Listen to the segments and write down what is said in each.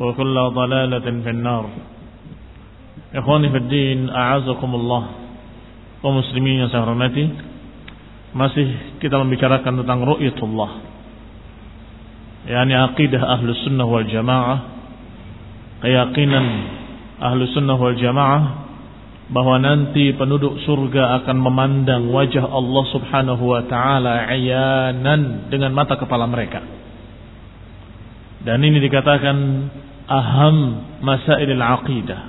وكل ضلالة في النار إخواني في الدين أعزكم الله ومسلمين yang saya hormati masih kita membicarakan tentang ru'yatullah yakni aqidah ahlu sunnah wal jamaah keyakinan ahlu sunnah wal jamaah bahwa nanti penduduk surga akan memandang wajah Allah subhanahu wa ta'ala ayanan dengan mata kepala mereka dan ini dikatakan aham masailil aqidah.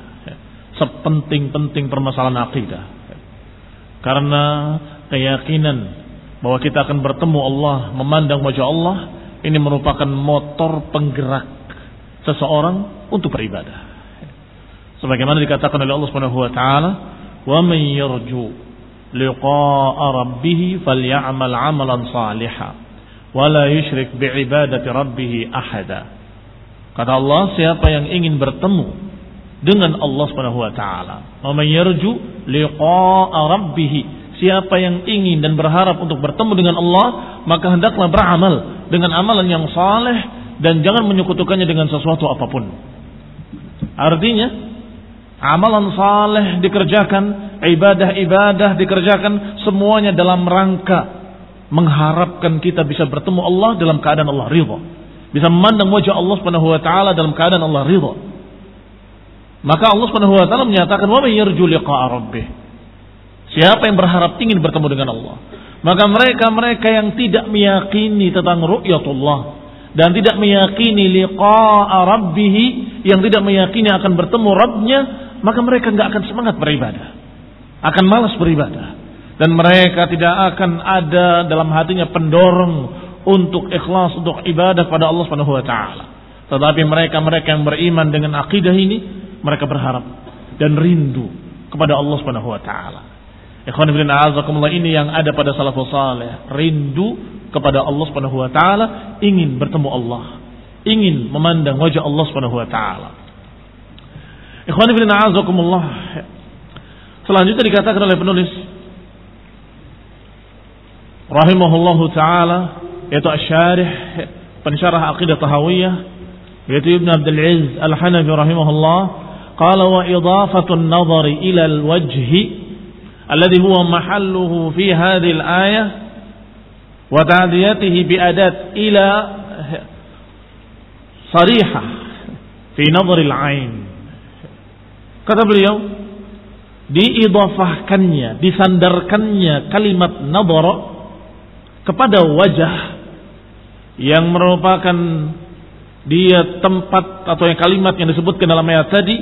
Sepenting-penting permasalahan aqidah. Karena keyakinan bahwa kita akan bertemu Allah memandang wajah Allah ini merupakan motor penggerak seseorang untuk beribadah. Sebagaimana dikatakan oleh Allah Subhanahu wa taala wa man yarju liqa'a rabbih falyamal 'amalan salihan wa la yusyrik bi'ibadati rabbih ahada kata Allah siapa yang ingin bertemu dengan Allah Subhanahu wa taala. Man yarju liqa'a rabbih. Siapa yang ingin dan berharap untuk bertemu dengan Allah, maka hendaklah beramal dengan amalan yang saleh dan jangan menyekutukannya dengan sesuatu apa pun. Artinya, amalan saleh dikerjakan, ibadah-ibadah dikerjakan semuanya dalam rangka mengharapkan kita bisa bertemu Allah dalam keadaan Allah ridha. Bisa memandang wajah Allah Subhanahu wa taala dalam keadaan Allah ridha. Maka Allah Subhanahu wa taala menyatakan wa may yarju liqa'a rabbih. Siapa yang berharap ingin bertemu dengan Allah, maka mereka-mereka yang tidak meyakini tentang ru'yatullah dan tidak meyakini liqa'a rabbih, yang tidak meyakini akan bertemu Rabbnya, maka mereka nggak akan semangat beribadah. Akan malas beribadah. Dan mereka tidak akan ada dalam hatinya pendorong untuk ikhlas untuk ibadah pada Allah Subhanahu wa taala. Tetapi mereka-mereka yang beriman dengan akidah ini mereka berharap dan rindu kepada Allah Subhanahu wa taala. Ikhwan fillah a'azakumullah ini yang ada pada salafus saleh, rindu kepada Allah Subhanahu wa taala, ingin bertemu Allah, ingin memandang wajah Allah Subhanahu wa taala. Ikhwan fillah a'azakumullah. Selanjutnya dikatakan oleh penulis rahimahullahu taala yaitu asy-syarih pensyarah aqidah tahawiyah yaitu Ibn Abdul Aziz Al-Hanafi rahimahullah qala wa idafatu an-nazar ila al-wajh alladhi huwa mahalluhu fi hadhihi al-ayah wa ta'diyatihi bi adat ila sarihah fi nazar al-ain kata beliau diidafahkannya disandarkannya kalimat nadhara kepada wajah yang merupakan dia tempat atau yang kalimat yang disebutkan dalam ayat tadi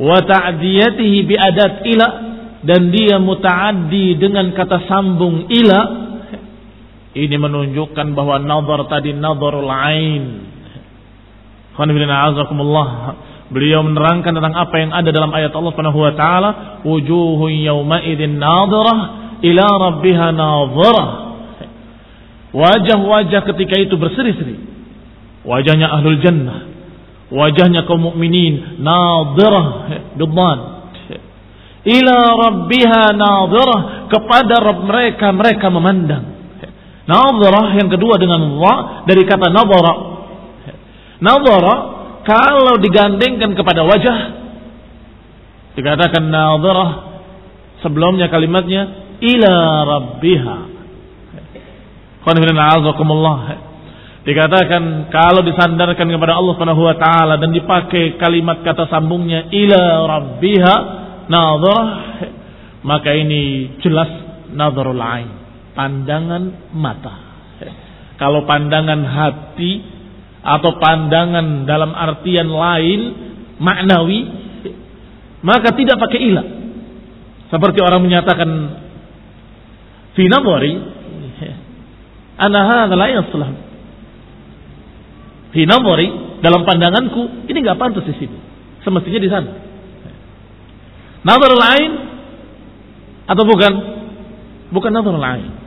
wa ta'diyatihi bi adat ila dan dia mutaaddi dengan kata sambung ila ini menunjukkan bahwa nazar tadi nazarul ain Beliau menerangkan tentang apa yang ada dalam ayat Allah Subhanahu wa taala, wujuhun yawma idzin nadhirah ila rabbiha nadhirah. Wajah-wajah ketika itu berseri-seri. Wajahnya ahlul jannah. Wajahnya kaum mukminin nadhirah bidhan. Ila rabbiha nadhirah kepada Rabb mereka mereka memandang. Nadhirah yang kedua dengan Allah dari kata nadhara. Nadhara kalau digandengkan kepada wajah dikatakan nadhirah sebelumnya kalimatnya ila rabbiha. Dikatakan kalau disandarkan kepada Allah Subhanahu wa taala dan dipakai kalimat kata sambungnya ila rabbiha nadhirah maka ini jelas nadharul ain, pandangan mata. Kalau pandangan hati atau pandangan dalam artian lain maknawi maka tidak pakai ilah seperti orang menyatakan fi nadhari ana hadza la yaslah. Fi nadhari dalam pandanganku ini nggak pantas di sini semestinya di sana. Nazar lain atau bukan? Bukan nazar lain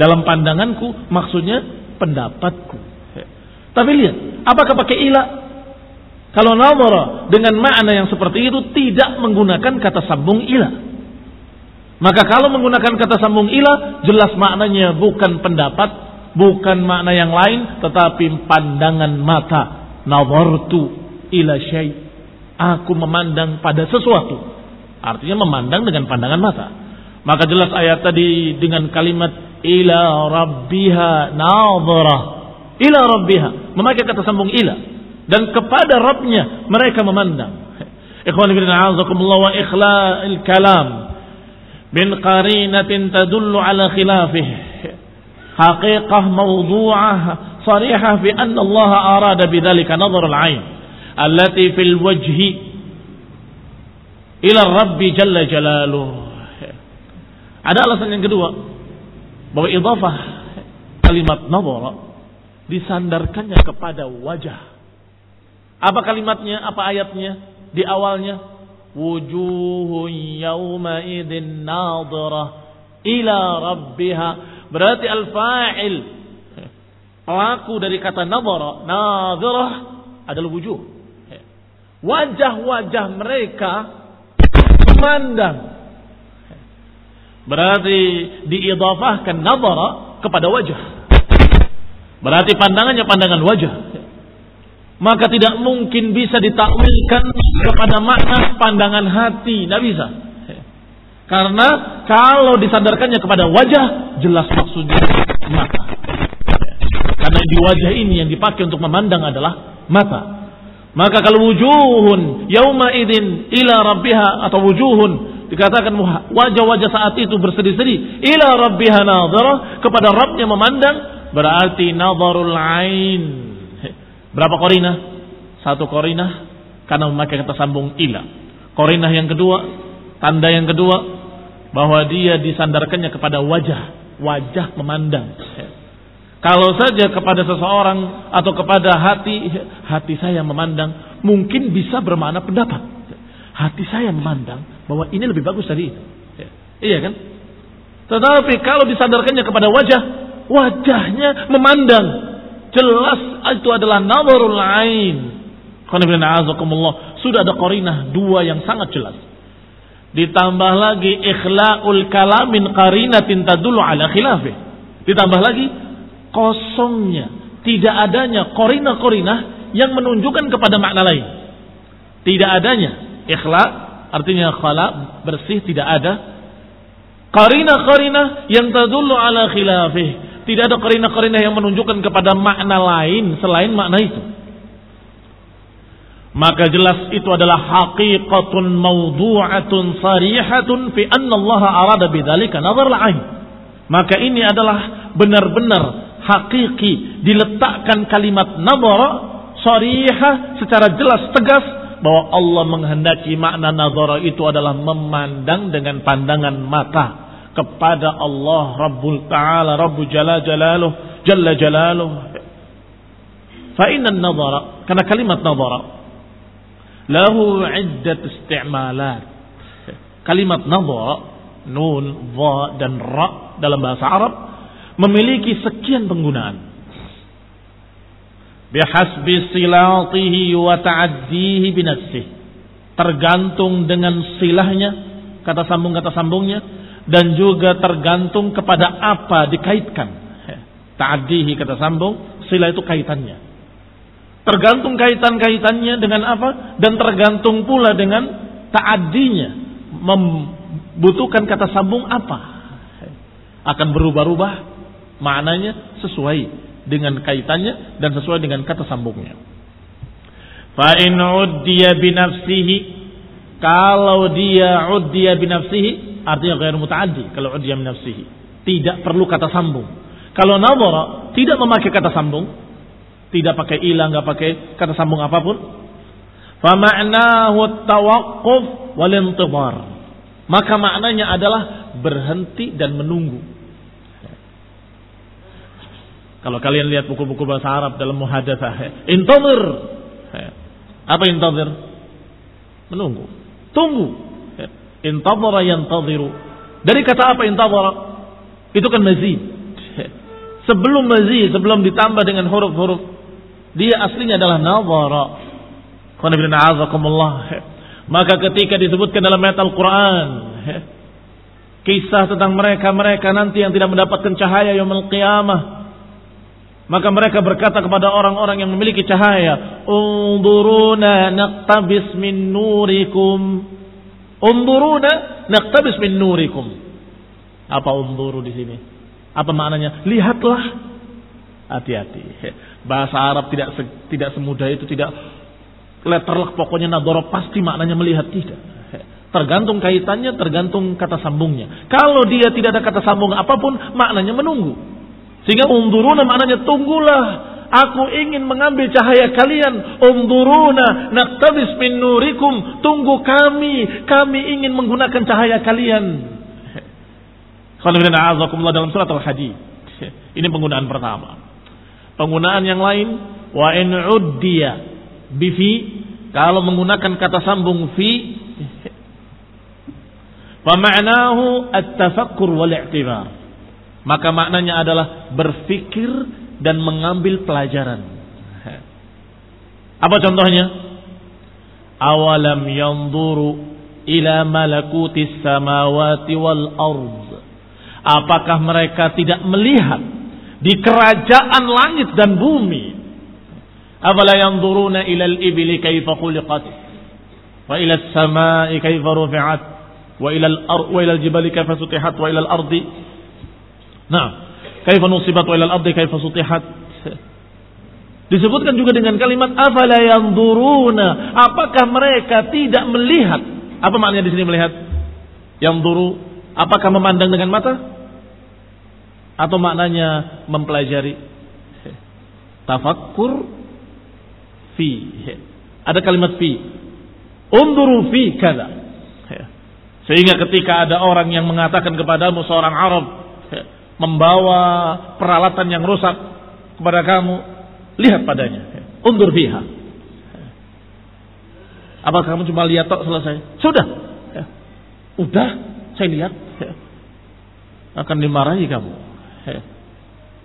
dalam pandanganku maksudnya pendapatku. Tapi lihat, apakah pakai ilah? Kalau nazara dengan makna yang seperti itu tidak menggunakan kata sambung ilah. Maka kalau menggunakan kata sambung ilah, jelas maknanya bukan pendapat, bukan makna yang lain, tetapi pandangan mata. Nazartu ila syai. Aku memandang pada sesuatu. Artinya memandang dengan pandangan mata. Maka jelas ayat tadi dengan kalimat ila rabbiha nazarah ila rabbiha memakai kata sambung ila dan kepada Rabbnya mereka memandang ikhwan bin a'azakumullah wa ikhla'il kalam bin qarinatin tadullu ala khilafih haqiqah mawdu'ah sarihah fi anna Allah arada bidzalika nazar al-ain allati fil wajhi ila Rabbi jalla jalaluh ada alasan yang kedua bahwa idhafah kalimat nazara disandarkannya kepada wajah. Apa kalimatnya? Apa ayatnya? Di awalnya wujuhun yawma idin nadhirah ila rabbiha. Berarti al-fa'il pelaku dari kata nadhara, nadhirah adalah wujuh. Wajah-wajah mereka memandang. Berarti diidafahkan nadhara kepada wajah. Berarti pandangannya pandangan wajah. Maka tidak mungkin bisa ditakwilkan kepada makna pandangan hati. Tidak bisa. Karena kalau disandarkannya kepada wajah, jelas maksudnya mata. Karena di wajah ini yang dipakai untuk memandang adalah mata. Maka kalau wujuhun yauma idin ila rabbiha atau wujuhun dikatakan wajah-wajah saat itu berseri-seri ila rabbiha nadhara kepada Rabbnya memandang berarti nazarul ain. Berapa korinah? Satu korinah karena memakai kata sambung ila. Korinah yang kedua, tanda yang kedua bahwa dia disandarkannya kepada wajah, wajah memandang. Kalau saja kepada seseorang atau kepada hati, hati saya memandang, mungkin bisa bermakna pendapat. Hati saya memandang bahwa ini lebih bagus dari itu. Iya kan? Tetapi kalau disandarkannya kepada wajah, wajahnya memandang. Jelas itu adalah nazarul ain. Sudah ada korinah dua yang sangat jelas. Ditambah lagi ikhla'ul kalamin qarinatin tadulu ala khilafih. Ditambah lagi kosongnya. Tidak adanya korina-korina yang menunjukkan kepada makna lain. Tidak adanya ikhla artinya khala bersih tidak ada. Qarina-qarina yang tadullu ala khilafih tidak ada karina-karina yang menunjukkan kepada makna lain selain makna itu. Maka jelas itu adalah haqiqatun mawdu'atun sarihatun fi anna Allah arada bidzalika nazar lain. Maka ini adalah benar-benar hakiki diletakkan kalimat nazar sarihah secara jelas tegas bahwa Allah menghendaki makna nazara itu adalah memandang dengan pandangan mata kepada Allah Rabbul Ta'ala Rabbu Jalla Jalaluh Jalla Jalaluh. Fa inna nazara karena kalimat nazara lahu iddat isti'malat. Kalimat nazara nun dha dan ra dalam bahasa Arab memiliki sekian penggunaan. Bihasbi silatihi wa ta'addihi binafsih. Tergantung dengan silahnya, kata sambung kata sambungnya dan juga tergantung kepada apa dikaitkan. Ta'addihi kata sambung, silah itu kaitannya. Tergantung kaitan-kaitannya dengan apa dan tergantung pula dengan ta'addinya membutuhkan kata sambung apa. Akan berubah-ubah maknanya sesuai dengan kaitannya dan sesuai dengan kata sambungnya. Fa in uddiya binafsihi kalau dia uddiya binafsihi artinya ghair mutaaddi kalau uddiya binafsihi tidak perlu kata sambung. Kalau nadhara tidak memakai kata sambung, tidak pakai ilah, nggak pakai kata sambung apa pun, fa ma'nahu tawaqquf wal intidhar. Maka maknanya adalah berhenti dan menunggu. Kalau kalian lihat buku-buku bahasa Arab dalam muhadatsah, intazir. Apa intazir? Menunggu. Tunggu. Intazara yantaziru. Dari kata apa intazara? Itu kan mazid. Sebelum mazid, sebelum ditambah dengan huruf-huruf, dia aslinya adalah nazara. Maka ketika disebutkan dalam ayat Al-Quran, kisah tentang mereka-mereka nanti yang tidak mendapatkan cahaya yaumul qiyamah, maka mereka berkata kepada orang-orang yang memiliki cahaya, "Unduruna naqtabis min nurikum." Unduruna naqtabis min nurikum. Apa unduru di sini? Apa maknanya? Lihatlah. Hati-hati. Bahasa Arab tidak tidak semudah itu, tidak letterlock pokoknya nadoro pasti maknanya melihat tidak. Tergantung kaitannya, tergantung kata sambungnya. Kalau dia tidak ada kata sambung apa pun, maknanya menunggu. Sehingga unduruna maknanya tunggulah. Aku ingin mengambil cahaya kalian. Unduruna naktabis min nurikum. Tunggu kami. Kami ingin menggunakan cahaya kalian. dalam surat Al-Hadid. Ini penggunaan pertama. Penggunaan yang lain. Wa in uddiya bifi. Kalau menggunakan kata sambung fi. Fama'nahu at-tafakkur wal-i'tibar maka maknanya adalah berfikir dan mengambil pelajaran. Apa contohnya? Awalam yanzuru ila malakutis samawati wal ard. Apakah mereka tidak melihat di kerajaan langit dan bumi? Afala yanzuruna ila al-ibli kaifa khuliqat? Wa ila as-samai kaifa rufi'at? Wa ila al-ard wa ila al-jibali kaifa sutihat? Wa ila al-ardi Nah, kaifa nusibat wa ilal ardi kaifa sutihat. Disebutkan juga dengan kalimat afala yanzuruna, apakah mereka tidak melihat? Apa maknanya di sini melihat? Yang duru, apakah memandang dengan mata? Atau maknanya mempelajari? Tafakkur fi. Ada kalimat fi. Unduru fi kada. Sehingga ketika ada orang yang mengatakan kepadamu seorang Arab, membawa peralatan yang rusak kepada kamu, lihat padanya. Undur biha. Apa kamu cuma lihat tok selesai? Sudah. Udah, saya lihat. Akan dimarahi kamu.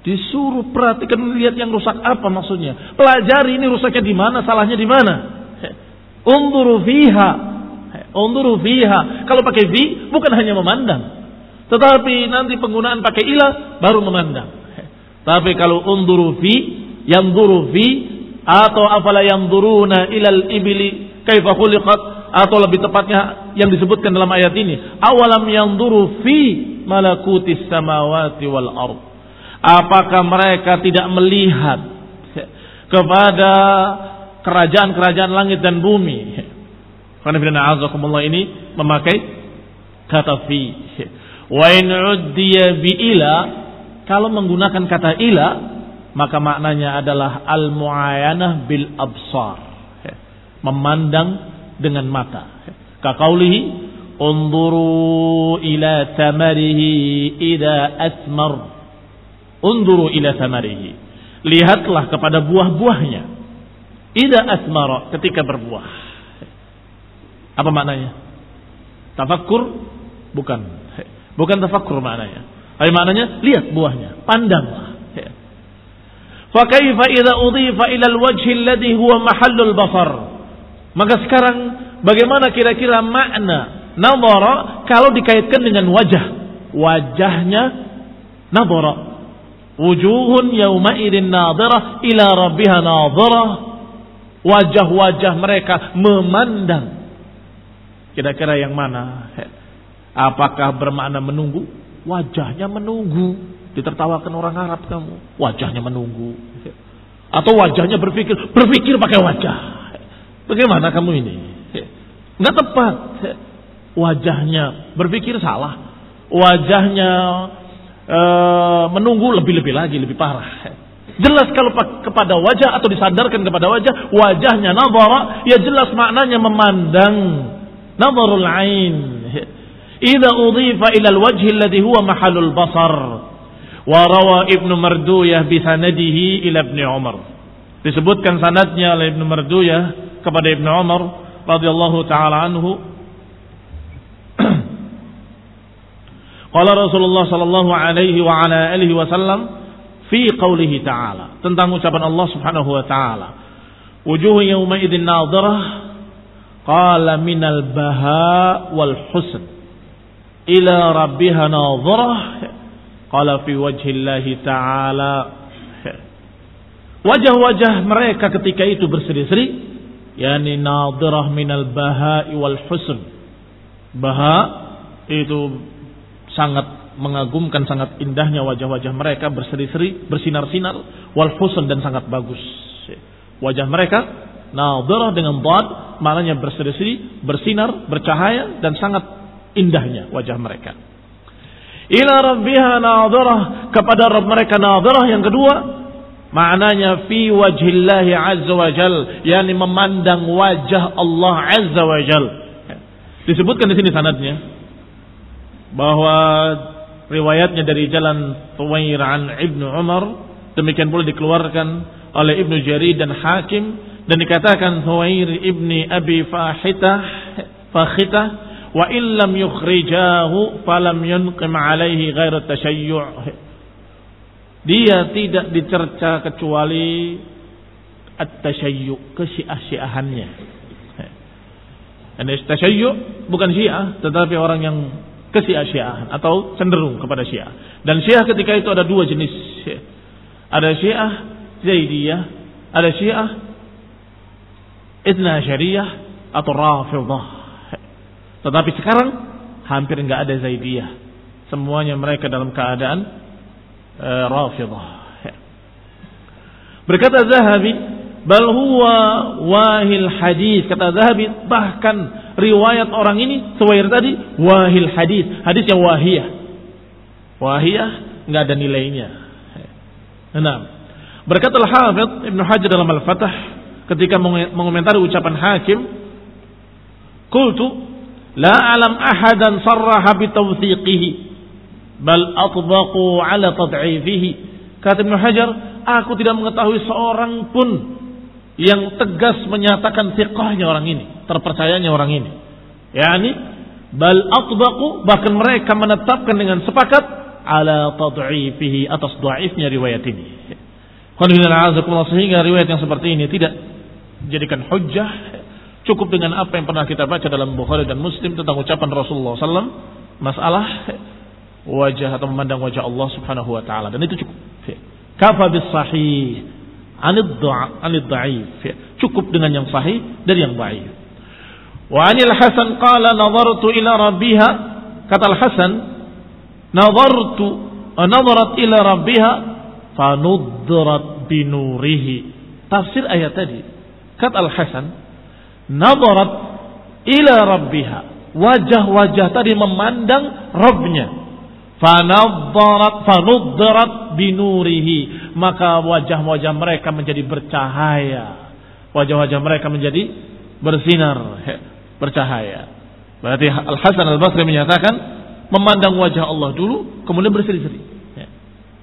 Disuruh perhatikan lihat yang rusak apa maksudnya. Pelajari ini rusaknya di mana, salahnya di mana. Ya. Undur fiha. Ya. Undur fiha. Kalau pakai fi bukan hanya memandang, tetapi nanti penggunaan pakai ilah baru memandang. Tapi kalau unduru fi, yang fi atau afala yang duruna ilal ibili kaifa khuliqat atau lebih tepatnya yang disebutkan dalam ayat ini awalam yang fi malakutis samawati wal ard. Apakah mereka tidak melihat kepada kerajaan-kerajaan langit dan bumi? Karena ini memakai kata fi Wa in uddiya bi ila kalau menggunakan kata ila maka maknanya adalah al muayanah bil absar. memandang dengan mata. Kakaulihi, unduru ila tamarihi ida asmar. Unduru ila tamarihi. Lihatlah kepada buah-buahnya. Ida asmar ketika berbuah. Apa maknanya? Tafakkur? Bukan. Bukan tafakkur maknanya. Tapi maknanya lihat buahnya, pandanglah. Idza udhifa ila al-wajhi alladhi huwa mahallul basar. Maka sekarang bagaimana kira-kira makna nadhara kalau dikaitkan dengan wajah? Wajahnya nadhara. Wujuhun yawma idin nadhara ila rabbiha nadhara. Wajah-wajah mereka memandang. Kira-kira yang mana? Apakah bermakna menunggu? Wajahnya menunggu. Ditertawakan orang Arab kamu. Wajahnya menunggu. Atau wajahnya berpikir. Berpikir pakai wajah. Bagaimana kamu ini? Nggak tepat. Wajahnya berpikir salah. Wajahnya e, menunggu lebih-lebih lagi, lebih parah. Jelas kalau kepada wajah atau disandarkan kepada wajah, wajahnya nazara, ya jelas maknanya memandang. Nazarul ain. Idza udhifa ila al-wajhi alladhi huwa mahalul basar. Warawa Ibnu Marduyah bisanadihi ila Ibnu Umar. Disebutkan sanadnya oleh Ibnu Marduyah kepada Ibnu Umar radhiyallahu taala anhu. Qala Rasulullah sallallahu alaihi wa ala alihi wasallam fi qaulihi ta'ala tentang ucapan Allah Subhanahu wa taala. Wujuh yawma idzin nadhirah qala minal baha wal husn ila rabbiha nadhirah Qala fi wajhillahi ta'ala. Wajah-wajah mereka ketika itu berseri-seri Yani nadirah minal baha'i wal husn. Baha itu sangat mengagumkan sangat indahnya wajah-wajah mereka berseri-seri bersinar-sinar wal husn dan sangat bagus. Wajah mereka nadirah dengan bad maknanya berseri-seri bersinar bercahaya dan sangat indahnya wajah mereka. Ila rabbiha nadharah kepada Rabb mereka nadharah yang kedua maknanya fi wajhillahi azza wa jal yakni memandang wajah Allah azza wa jal. Disebutkan di sini sanadnya bahwa riwayatnya dari jalan Tuwair an Ibnu Umar demikian pula dikeluarkan oleh Ibnu Jarir dan Hakim dan dikatakan Tuwair ibni Abi Fahitah Fahitah wa illam yukhrijahu falam yunqim alaihi ghairu tashayyu' dia tidak dicerca kecuali at-tashayyu' kesyia-syiahannya dan tashayyu' bukan syiah tetapi orang yang kesia-syiahan atau cenderung kepada syiah. Dan syiah ketika itu ada dua jenis. Ada syiah zaidiyah ada syiah idna syariah atau rafidah tetapi sekarang hampir nggak ada Zaidiyah. Semuanya mereka dalam keadaan e, Rafidah. Berkata Zahabi, bal huwa wahil hadis. Kata Zahabi, bahkan riwayat orang ini sesuai tadi wahil hadis. Hadis yang wahiyah. Wahiyah nggak ada nilainya. Nah, berkata Al-Hafidh Ibnu Hajar dalam Al-Fatah ketika mengomentari ucapan hakim, Kultu La alam ahadan sarraha bitawthiqihi bal atbaqu ala tad'ifihi. Kata Ibn Hajar, aku tidak mengetahui seorang pun yang tegas menyatakan thiqahnya orang ini, terpercayanya orang ini. Yani bal atbaqu bahkan mereka menetapkan dengan sepakat ala tad'ifihi atas dhaifnya riwayat ini. Sehingga riwayat yang seperti ini tidak dijadikan hujjah Cukup dengan apa yang pernah kita baca dalam Bukhari dan Muslim tentang ucapan Rasulullah SAW. Masalah wajah atau memandang wajah Allah Subhanahu wa taala dan itu cukup. Kafa bis sahih anid anid dhaif. Cukup dengan yang sahih dari yang dhaif. Wa anil Hasan qala nadartu ila rabbiha kata Al Hasan nadartu nadarat ila rabbiha fanudrat binurihi. Tafsir ayat tadi. Kata Al Hasan nadarat ila rabbiha. Wajah-wajah tadi memandang Rabbnya. Fanadharat fanudharat binurihi. Maka wajah-wajah mereka menjadi bercahaya. Wajah-wajah mereka menjadi bersinar, bercahaya. Berarti Al Hasan Al Basri menyatakan memandang wajah Allah dulu, kemudian berseri-seri.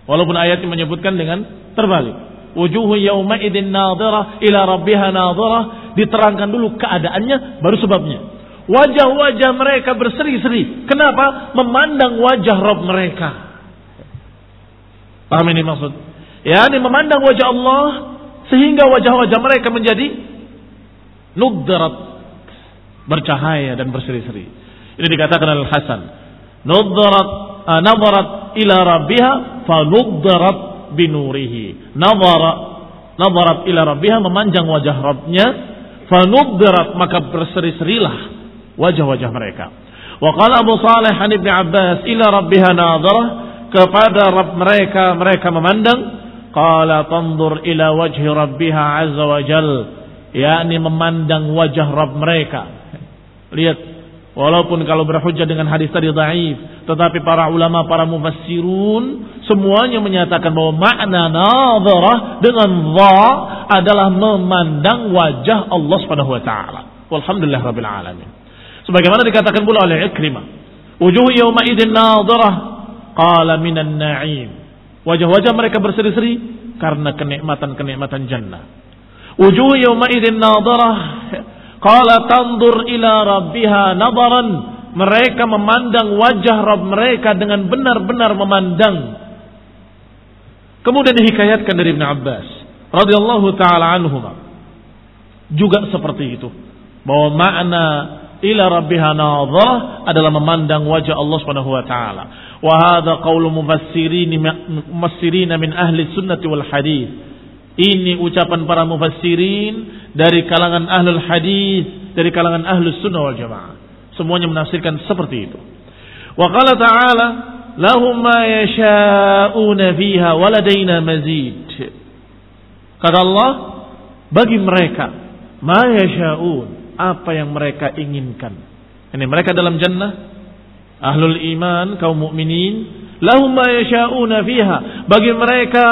Walaupun ayatnya menyebutkan dengan terbalik. Wujuhu yawma idin nadhirah ila rabbiha nadhirah. Diterangkan dulu keadaannya, baru sebabnya. Wajah-wajah mereka berseri-seri. Kenapa? Memandang wajah Rabb mereka. Paham ini maksud? Ya, ini memandang wajah Allah sehingga wajah-wajah mereka menjadi nudrat bercahaya dan berseri-seri. Ini dikatakan oleh Hasan. Nudrat uh, nadarat ila rabbiha nudrat binurihi. Nadara nadarat ila rabbiha memanjang wajah Rabbnya nudrat maka berseri-serilah wajah-wajah mereka. Wa qala Abu Saleh an Ibnu Abbas ila rabbiha nadarah kepada Rabb mereka mereka memandang qala tandur ila wajhi rabbiha azza wa jal yakni memandang wajah Rabb mereka Lihat, walaupun kalau berhujjah dengan hadis tadi dhaif, tetapi para ulama, para mufassirun semuanya menyatakan bahwa makna nadharah dengan dha adalah memandang wajah Allah Subhanahu wa taala. Walhamdulillah rabbil alamin. Sebagaimana dikatakan pula oleh Ikrimah, wujuh yawma idzin nadharah qala minan na'im. Wajah-wajah mereka berseri-seri karena kenikmatan-kenikmatan jannah. Wujuh yawma idzin nadharah Qala tandur ila rabbiha nadaran. Mereka memandang wajah Rabb mereka dengan benar-benar memandang. Kemudian dihikayatkan dari Ibn Abbas radhiyallahu taala anhuma. Juga seperti itu. Bahwa makna ila rabbiha nadhar adalah memandang wajah Allah Subhanahu wa taala. Wa hadha qaulu mufassirin min ahli sunnati wal hadis. Ini ucapan para mufassirin dari kalangan ahlul hadis, dari kalangan ahlus sunnah wal jamaah. Semuanya menafsirkan seperti itu. Wa qala ta'ala, lahum ma yasha'una fiha waladaina mazid. Kata Allah, bagi mereka ma yasha'un, apa yang mereka inginkan. Ini mereka dalam jannah, ahlul iman, kaum mukminin, lahum ma yasha'una fiha. Bagi mereka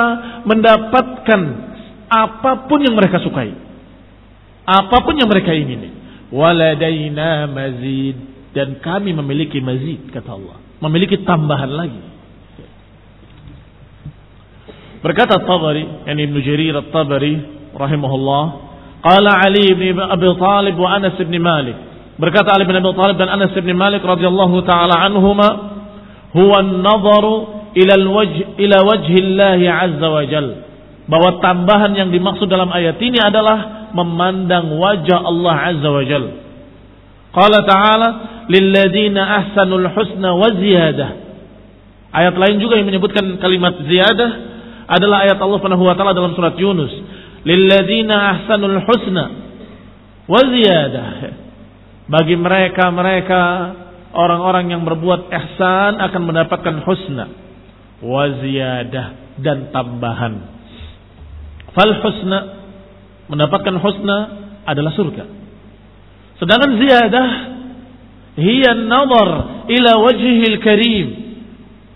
mendapatkan apa pun yang mereka sukai apa pun yang mereka ingini. Waladaina mazid dan kami memiliki mazid kata Allah, memiliki tambahan lagi. Berkata Tabari, yani Ibn Jarir At-Tabari rahimahullah, qala Ali bin Abi Talib wa Anas bin Malik. Berkata Ali bin Abi Talib dan Anas bin Malik radhiyallahu taala anhuma, huwa an-nadharu ila al-wajh ila wajhi Allah azza wa jalla. Bahwa tambahan yang dimaksud dalam ayat ini adalah memandang wajah Allah Azza wa Jal. Qala ta'ala lilladzina ahsanul husna wa ziyadah. Ayat lain juga yang menyebutkan kalimat ziyadah adalah ayat Allah Subhanahu wa taala dalam surat Yunus. Lilladzina ahsanul husna wa ziyadah. Bagi mereka-mereka orang-orang yang berbuat ihsan akan mendapatkan husna wa ziyadah dan tambahan. Fal husna mendapatkan husna adalah surga. Sedangkan ziyadah hiya nazar ila wajhil karim.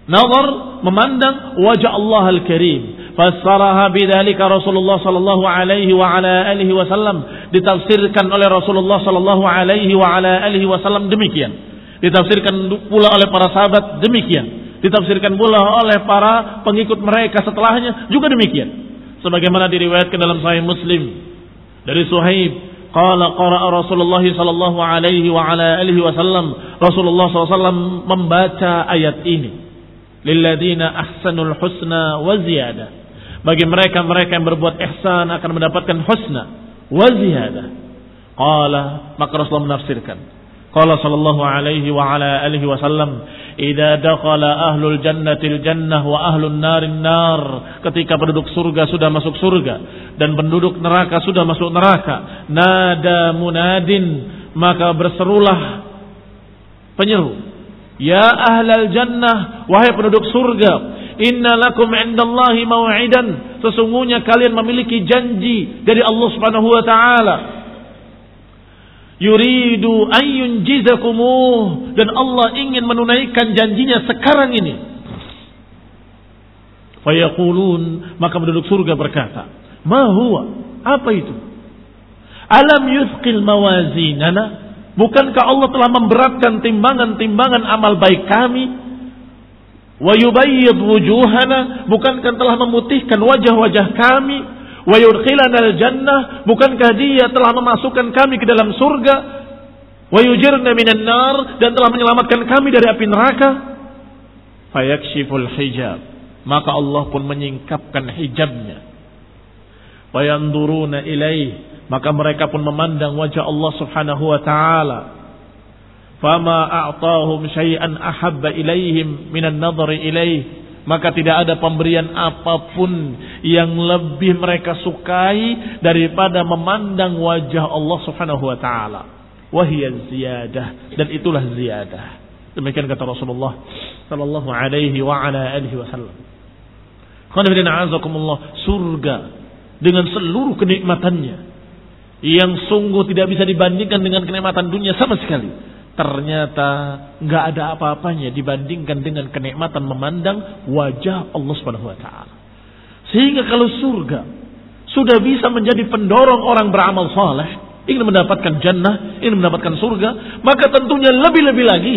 Nazar memandang wajah Allah al-karim. Fassaraha bidzalika Rasulullah sallallahu alaihi wa ala alihi wasallam ditafsirkan oleh Rasulullah sallallahu alaihi wa ala alihi wasallam demikian. Ditafsirkan pula oleh para sahabat demikian. Ditafsirkan pula oleh para pengikut mereka setelahnya juga demikian sebagaimana diriwayatkan dalam Sahih Muslim dari Suhaib qala qara'a Rasulullah sallallahu alaihi wa ala alihi wasallam Rasulullah sallallahu membaca ayat ini. Lilladzina ahsanul husna wa ziyadah bagi mereka-mereka yang berbuat ihsan akan mendapatkan husna wa ziyadah qala maka Rasulullah menafsirkan qala sallallahu alaihi wa ala alihi wasallam Ida dakhala ahlul jannatil jannah wa ahlun narin nar. Ketika penduduk surga sudah masuk surga dan penduduk neraka sudah masuk neraka, nada munadin maka berserulah penyeru, "Ya ahlal jannah, wahai penduduk surga, inna lakum indallahi mau'idan." Sesungguhnya kalian memiliki janji dari Allah Subhanahu wa taala yuridu ayun jizakumuh dan Allah ingin menunaikan janjinya sekarang ini. Fayaqulun maka penduduk surga berkata, "Ma huwa? Apa itu?" Alam yuthqil mawazinana? Bukankah Allah telah memberatkan timbangan-timbangan amal baik kami? Wa yubayyid wujuhana? Bukankah telah memutihkan wajah-wajah kami? Wa yudkhilana al-jannah? Bukankah dia telah memasukkan kami ke dalam surga? Wa yujirna minan nar? Dan telah menyelamatkan kami dari api neraka? Fayakshiful hijab. Maka Allah pun menyingkapkan hijabnya. Wa yanduruna ilaih maka mereka pun memandang wajah Allah Subhanahu wa taala. Fama a'tahum syai'an ahabba ilaihim minan nadhari ilaih. Maka tidak ada pemberian apa pun yang lebih mereka sukai daripada memandang wajah Allah Subhanahu wa taala. Wahiyya ziyadah dan itulah ziyadah. Demikian kata Rasulullah sallallahu alaihi wa ala alihi wasallam. Surga dengan seluruh kenikmatannya yang sungguh tidak bisa dibandingkan dengan kenikmatan dunia sama sekali. Ternyata nggak ada apa-apanya dibandingkan dengan kenikmatan memandang wajah Allah Subhanahu wa taala. Sehingga kalau surga sudah bisa menjadi pendorong orang beramal saleh, ingin mendapatkan jannah, ingin mendapatkan surga, maka tentunya lebih-lebih lagi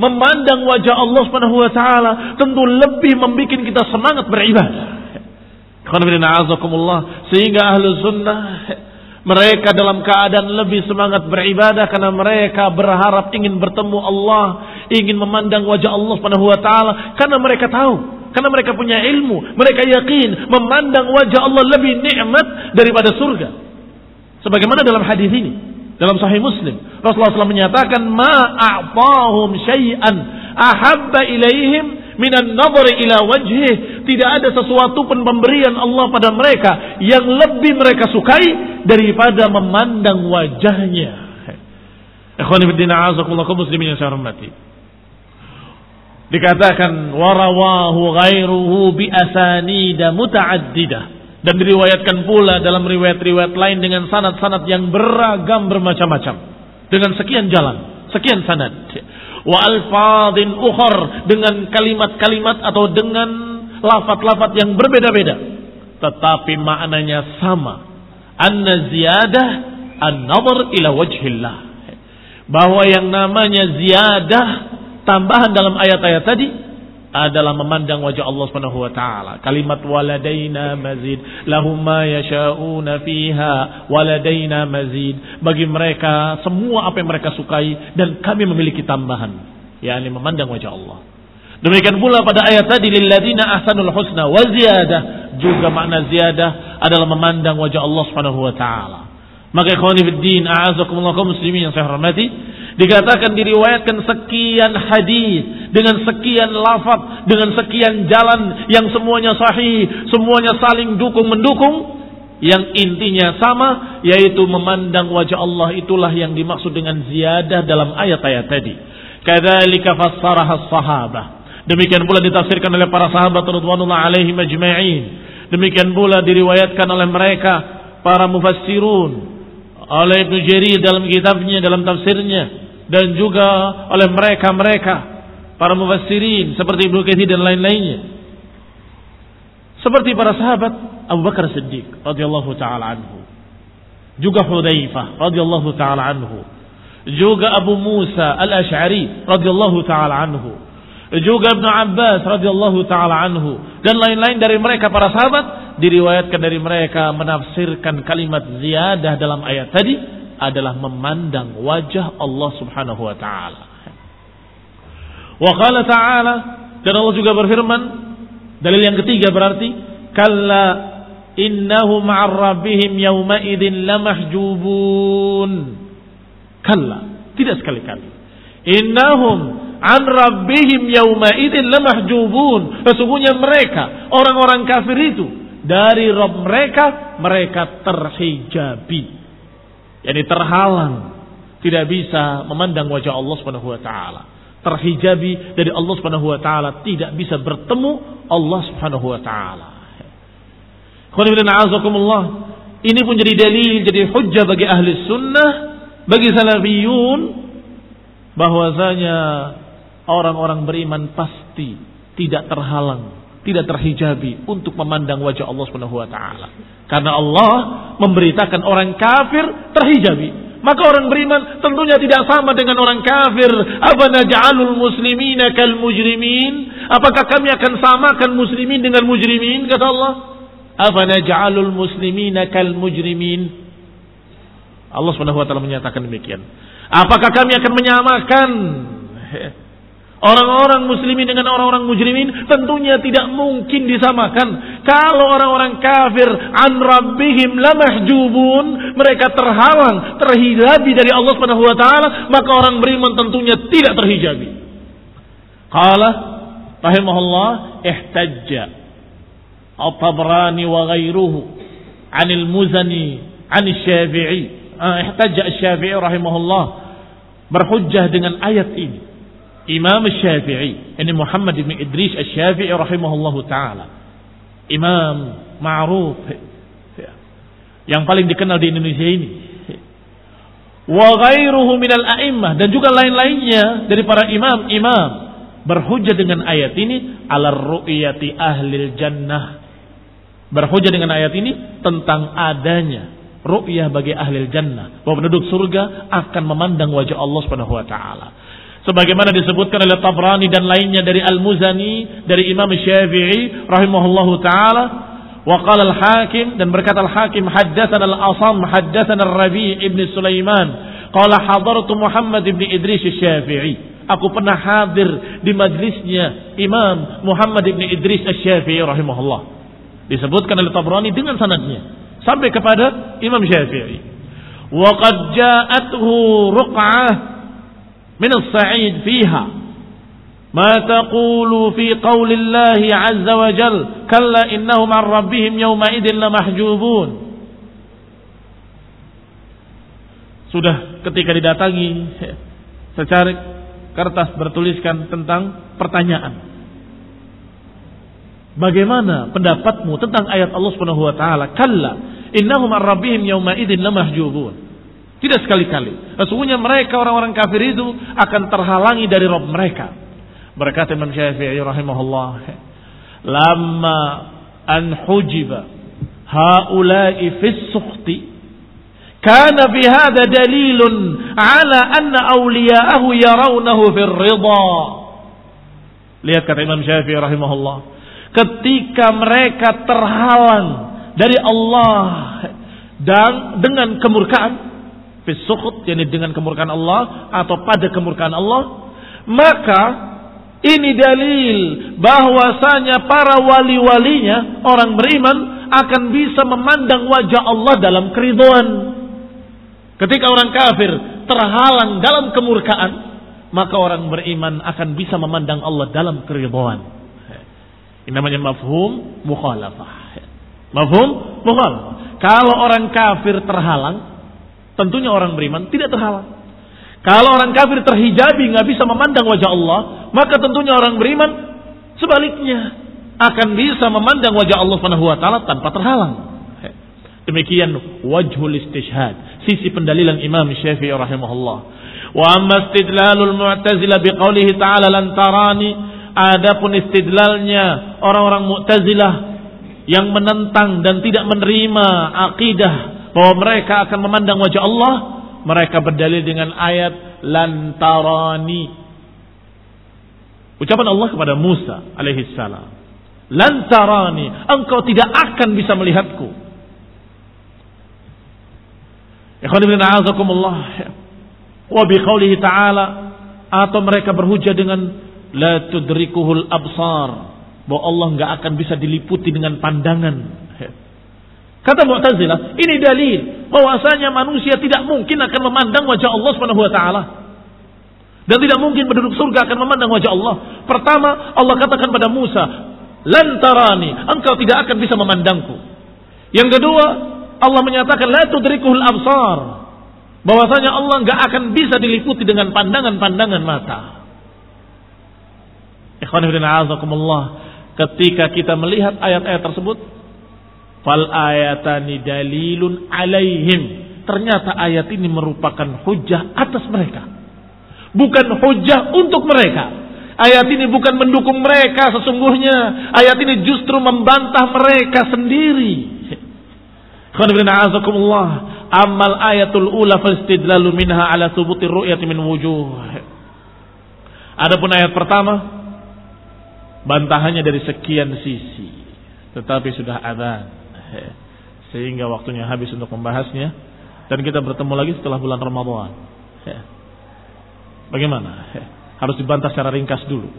memandang wajah Allah Subhanahu wa taala tentu lebih membuat kita semangat beribadah. Sehingga ahlu sunnah mereka dalam keadaan lebih semangat beribadah karena mereka berharap ingin bertemu Allah, ingin memandang wajah Allah Subhanahu wa taala karena mereka tahu, karena mereka punya ilmu, mereka yakin memandang wajah Allah lebih nikmat daripada surga. Sebagaimana dalam hadis ini, dalam sahih Muslim, Rasulullah SAW menyatakan ma a'tahum syai'an ahabba ilaihim minan nadhari ila wajhih. Tidak ada sesuatu pun pemberian Allah pada mereka yang lebih mereka sukai daripada memandang wajahnya. muslimin yang saya hormati. Dikatakan warawahu ghairuhu bi asanida mutaaddidah dan diriwayatkan pula dalam riwayat-riwayat lain dengan sanad-sanad yang beragam bermacam-macam dengan sekian jalan, sekian sanad. Wa alfadin ukhar. Dengan kalimat-kalimat atau dengan lafat-lafat yang berbeda-beda. Tetapi maknanya sama. Anna ziyadah an-nazar ila wajhillah. Bahwa yang namanya ziyadah tambahan dalam ayat-ayat tadi adalah memandang wajah Allah Subhanahu wa taala. Kalimat waladaina mazid, lahum ma yasha'una fiha waladaina mazid. Bagi mereka semua apa yang mereka sukai dan kami memiliki tambahan, yakni memandang wajah Allah. Demikian pula pada ayat tadi lilladina ahsanul husna wa ziyadah juga makna ziyadah adalah memandang wajah Allah Subhanahu wa taala. Maka ikhwani fiddin a'azakumullah kaum muslimin yang saya hormati dikatakan diriwayatkan sekian hadis dengan sekian lafaz dengan sekian jalan yang semuanya sahih, semuanya saling dukung mendukung yang intinya sama yaitu memandang wajah Allah itulah yang dimaksud dengan ziyadah dalam ayat-ayat tadi. Kadzalika fassaraha sahabah Demikian pula ditafsirkan oleh para sahabat radhiyallahu alaihi majma'in. Demikian pula diriwayatkan oleh mereka para mufassirun oleh Ibnu Jarir dalam kitabnya dalam tafsirnya dan juga oleh mereka-mereka para mufassirin seperti Ibnu Katsir dan lain-lainnya. Seperti para sahabat Abu Bakar Siddiq radhiyallahu taala anhu. Juga Hudzaifah radhiyallahu taala anhu. Juga Abu Musa Al-Asy'ari radhiyallahu taala anhu juga Ibnu Abbas radhiyallahu taala anhu dan lain-lain dari mereka para sahabat diriwayatkan dari mereka menafsirkan kalimat ziyadah dalam ayat tadi adalah memandang wajah Allah Subhanahu wa taala. Wa qala ta'ala dan Allah juga berfirman dalil yang ketiga berarti kalla innahum 'an rabbihim yawma idzin lamahjubun. Kalla, tidak sekali-kali. Innahum an rabbihim yauma idzin lamahjubun. Sesungguhnya mereka, orang-orang kafir itu dari Rabb mereka mereka terhijabi. Yani terhalang, tidak bisa memandang wajah Allah Subhanahu wa taala. Terhijabi dari Allah Subhanahu wa taala, tidak bisa bertemu Allah Subhanahu wa taala. Ini pun jadi dalil, jadi hujjah bagi ahli sunnah, bagi salafiyun, bahwasanya orang-orang beriman pasti tidak terhalang tidak terhijabi untuk memandang wajah Allah Subhanahu wa taala. Karena Allah memberitakan orang kafir terhijabi. Maka orang beriman tentunya tidak sama dengan orang kafir. Apa ja'alul muslimina kal mujrimin? Apakah kami akan samakan muslimin dengan mujrimin? Kata Allah. Apa ja'alul muslimina kal mujrimin? Allah taala menyatakan demikian. Apakah kami akan menyamakan Orang-orang muslimin dengan orang-orang mujrimin tentunya tidak mungkin disamakan. Kalau orang-orang kafir an rabbihim lamahjubun, mereka terhalang, terhijabi dari Allah Subhanahu wa taala, maka orang beriman tentunya tidak terhijabi. Qala rahimahullah ihtajja At-Tabrani wa ghairuhu anil Muzani anil Syafi'i. Ah, ihtajja Asy-Syafi'i rahimahullah berhujjah dengan ayat ini Imam Syafi'i, ini Muhammad bin Idris Syafi'i rahimahullahu taala. Imam ma'ruf yang paling dikenal di Indonesia ini. Wa ghairuhu minal a'immah dan juga lain-lainnya dari para imam-imam berhujjah dengan ayat ini ala ru'yati ahlil jannah. Berhujjah dengan ayat ini tentang adanya ru'yah bagi ahli jannah bahwa penduduk surga akan memandang wajah Allah Subhanahu wa taala sebagaimana disebutkan oleh Tabrani dan lainnya dari Al-Muzani dari Imam Syafi'i rahimahullahu taala. Wa qala al-Hakim dan berkata al-Hakim haddatsana al-Asam haddatsana Rabi' ibn Sulaiman. Qala hadartu Muhammad ibn Idris Syafi'i. Aku pernah hadir di majlisnya Imam Muhammad ibn Idris Syafi'i rahimahullah. Disebutkan oleh Tabrani dengan sanadnya. Sampai kepada Imam Syafi'i. Wa qad ja'athu ruq'ah من السعيد فيها ما ma في fi الله عز وجل كلا إنهم kalla innahum يومئذ rabbihim sudah ketika didatangi secara kertas bertuliskan tentang pertanyaan Bagaimana pendapatmu tentang ayat Allah Subhanahu wa taala? Kalla, innahum ar-rabbihim yawma idzin lamahjubun tidak sekali-kali. Sesungguhnya mereka orang-orang kafir itu akan terhalangi dari Rob mereka. Berkata Imam Syafi'i rahimahullah. Lama an hujiba haula'i fis sukhti kana fi hadha dalilun ala anna awliya'ahu yarawnahu fir ridha. Lihat kata Imam Syafi'i rahimahullah. Ketika mereka terhalang dari Allah dan dengan kemurkaan Fisukut yakni dengan kemurkaan Allah atau pada kemurkaan Allah maka ini dalil bahwasanya para wali-walinya orang beriman akan bisa memandang wajah Allah dalam keridhaan ketika orang kafir terhalang dalam kemurkaan maka orang beriman akan bisa memandang Allah dalam keridhaan ini namanya mafhum mukhalafah. Mafhum mukhalafah. Kalau orang kafir terhalang Tentunya orang beriman tidak terhalang. Kalau orang kafir terhijabi nggak bisa memandang wajah Allah, maka tentunya orang beriman sebaliknya akan bisa memandang wajah Allah Subhanahu wa taala tanpa terhalang. Demikian wajhul istishhad, sisi pendalilan Imam Syafi'i rahimahullah. Wa amma istidlalul mu'tazilah biqaulihi ta'ala lan tarani, adapun istidlalnya orang-orang Mu'tazilah yang menentang dan tidak menerima akidah bahwa mereka akan memandang wajah Allah, mereka berdalil dengan ayat lantarani. Ucapan Allah kepada Musa alaihi salam. Lantarani, engkau tidak akan bisa melihatku. Ikhwan ibn a'azakumullah. Wa biqaulihi ta'ala atau mereka berhujah dengan la tudrikuhul absar bahwa Allah nggak akan bisa diliputi dengan pandangan Kata Mu'tazilah, ini dalil bahwasanya manusia tidak mungkin akan memandang wajah Allah Subhanahu wa taala. Dan tidak mungkin penduduk surga akan memandang wajah Allah. Pertama, Allah katakan pada Musa, "Lantarani, engkau tidak akan bisa memandangku." Yang kedua, Allah menyatakan, "La tudrikuhul absar." Bahwasanya Allah nggak akan bisa diliputi dengan pandangan-pandangan mata. Ikhwan Ketika kita melihat ayat-ayat tersebut, Fal ayatani dalilun alaihim. Ternyata ayat ini merupakan hujah atas mereka. Bukan hujah untuk mereka. Ayat ini bukan mendukung mereka sesungguhnya. Ayat ini justru membantah mereka sendiri. Amal ayatul ula fastidlalu minha ala subutir ru'yati min wujuh. Adapun ayat pertama bantahannya dari sekian sisi. Tetapi sudah ada sehingga waktunya habis untuk membahasnya dan kita bertemu lagi setelah bulan Ramadan. Bagaimana? Harus dibantah secara ringkas dulu.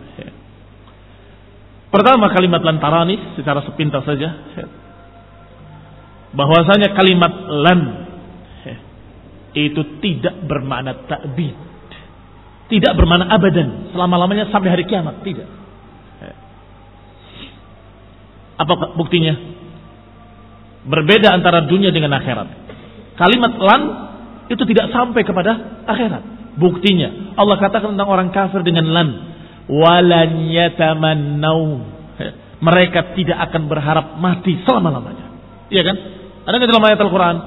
Pertama kalimat lantarani secara sepintas saja. Bahwasanya kalimat lan itu tidak bermakna takbid. Tidak bermakna abadan selama-lamanya sampai hari kiamat, tidak. Apa buktinya? Berbeda antara dunia dengan akhirat. Kalimat lan itu tidak sampai kepada akhirat. Buktinya Allah katakan tentang orang kafir dengan lan walan. Mereka tidak akan berharap mati selama-lamanya. Iya kan? Ada dalam ayat Al-Qur'an?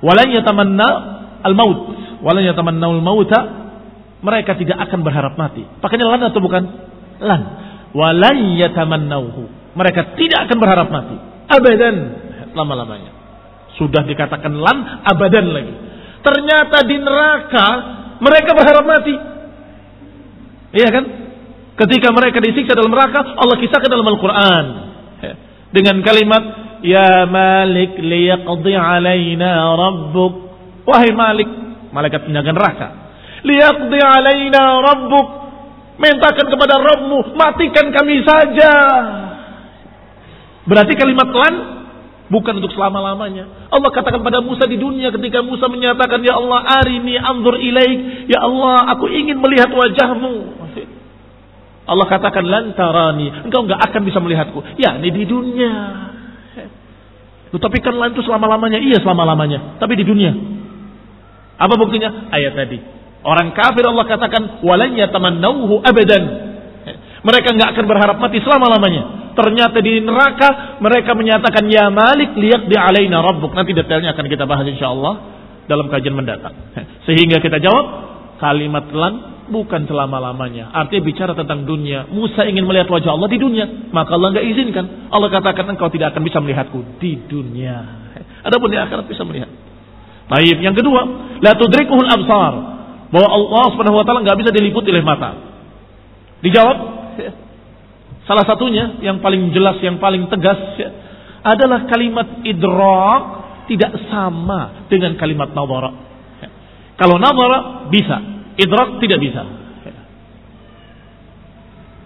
Walan al-maut. Walan al-mauta. Mereka tidak akan berharap mati. Pakainya lan atau bukan? Lan. Walan. Mereka tidak akan berharap mati. Abadan. Lama-lamanya. Sudah dikatakan lan abadan lagi. Ternyata di neraka mereka berharap mati. Iya kan? Ketika mereka disiksa dalam neraka, Allah kisahkan dalam Al-Quran. Dengan kalimat, Ya Malik liyaqdi alaina rabbuk. Wahai Malik, malaikat penjaga neraka. Liyaqdi alaina rabbuk. Mintakan kepada Rabbmu, matikan kami saja. Berarti kalimat lan bukan untuk selama-lamanya. Allah katakan pada Musa di dunia ketika Musa menyatakan, "Ya Allah, arini anzur ilaik." Ya Allah, aku ingin melihat wajahmu. Allah katakan, "Lantarani." Engkau enggak akan bisa melihatku. Ya, ini di dunia. Tapi kan lan itu selama-lamanya. Iya, selama-lamanya. Tapi di dunia. Apa buktinya? Ayat tadi. Orang kafir Allah katakan, "Walan yatamannauhu abadan." Mereka enggak akan berharap mati selama-lamanya. Ternyata di neraka mereka menyatakan ya Malik lihat di alaina rabbuk. Nanti detailnya akan kita bahas insya Allah dalam kajian mendatang. Sehingga kita jawab kalimat lan bukan selama-lamanya. Artinya bicara tentang dunia. Musa ingin melihat wajah Allah di dunia. Maka Allah nggak izinkan. Allah katakan engkau tidak akan bisa melihatku di dunia. Adapun di akhirat bisa melihat. Baik, yang kedua, la tudrikuhul absar. Bahwa Allah Subhanahu wa taala nggak bisa diliputi oleh mata. Dijawab, Salah satunya yang paling jelas, yang paling tegas ya, adalah kalimat idrak tidak sama dengan kalimat nawara. Ya. Kalau nawara bisa, idrak tidak bisa. Ya.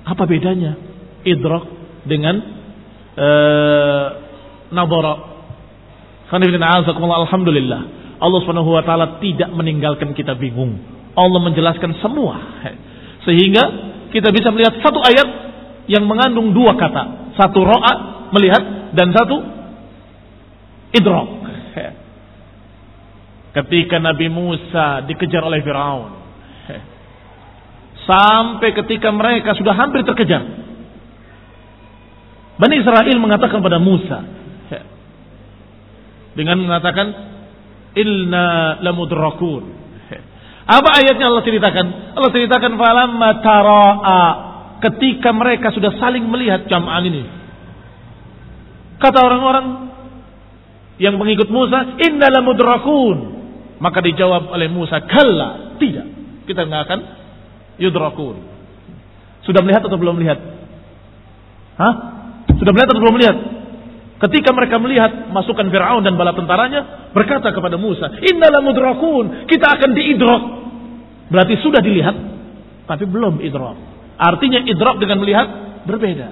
Apa bedanya idrak dengan uh, nawara? Alhamdulillah. Allah Subhanahu wa taala tidak meninggalkan kita bingung. Allah menjelaskan semua. Sehingga kita bisa melihat satu ayat yang mengandung dua kata. Satu ro'a, melihat, dan satu idrok. Ketika Nabi Musa dikejar oleh Firaun. Sampai ketika mereka sudah hampir terkejar. Bani Israel mengatakan pada Musa. Dengan mengatakan, Ilna lamudrakun. Apa ayatnya Allah ceritakan? Allah ceritakan falamma tara'a ketika mereka sudah saling melihat jam'an ini. Kata orang-orang yang mengikut Musa, innala mudrakun. Maka dijawab oleh Musa, kalla, tidak. Kita nggak akan yudrakun. Sudah melihat atau belum melihat? Hah? Sudah melihat atau belum melihat? Ketika mereka melihat masukan Fir'aun dan bala tentaranya, berkata kepada Musa, innala mudrakun, kita akan diidrak. Berarti sudah dilihat, tapi belum idrak. Artinya idrak dengan melihat berbeda.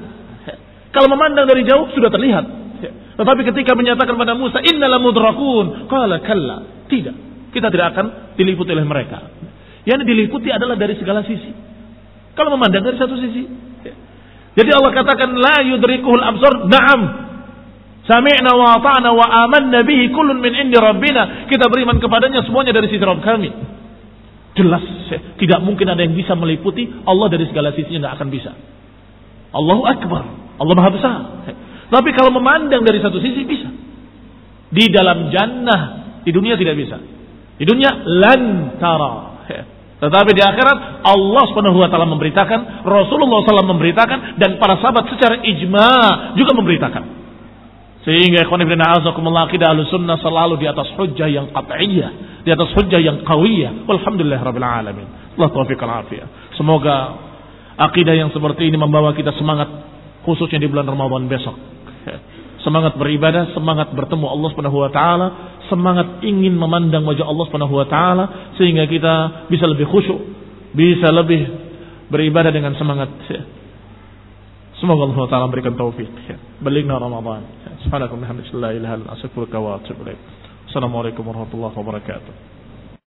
Kalau memandang dari jauh sudah terlihat. Tetapi ketika menyatakan pada Musa, innala mudrakun. Kala kalla. Tidak. Kita tidak akan diliputi oleh mereka. Yang diliputi adalah dari segala sisi. Kalau memandang dari satu sisi. Jadi Allah katakan, La yudrikuhul absar. Naam. Sami'na wa ta'na wa amanna bihi kullun min indi rabbina. Kita beriman kepadanya semuanya dari sisi Rabb kami. Jelas, tidak mungkin ada yang bisa meliputi Allah dari segala sisinya nggak akan bisa. Allahu Akbar, Allah Maha Besar. Tapi kalau memandang dari satu sisi bisa. Di dalam jannah, di dunia tidak bisa. Di dunia lantara. Tetapi di akhirat Allah Subhanahu wa taala memberitakan, Rasulullah SAW memberitakan dan para sahabat secara ijma juga memberitakan. Sehingga ikhwan ibn a'azakumullah akidah sunnah selalu di atas hujjah yang qat'iyah, di atas hujjah yang qawiyah. Walhamdulillah rabbil alamin. Allah taufiq al Semoga akidah yang seperti ini membawa kita semangat khususnya di bulan Ramadan besok. Semangat beribadah, semangat bertemu Allah Subhanahu wa taala, semangat ingin memandang wajah Allah Subhanahu wa taala sehingga kita bisa lebih khusyuk, bisa lebih beribadah dengan semangat. Semoga Allah taala memberikan taufik. Balikna Ramadan. Subhanallahi wa bihamdihi la ilaha illa anta astaghfiruka wa atubu ilaik. Assalamualaikum warahmatullahi wabarakatuh.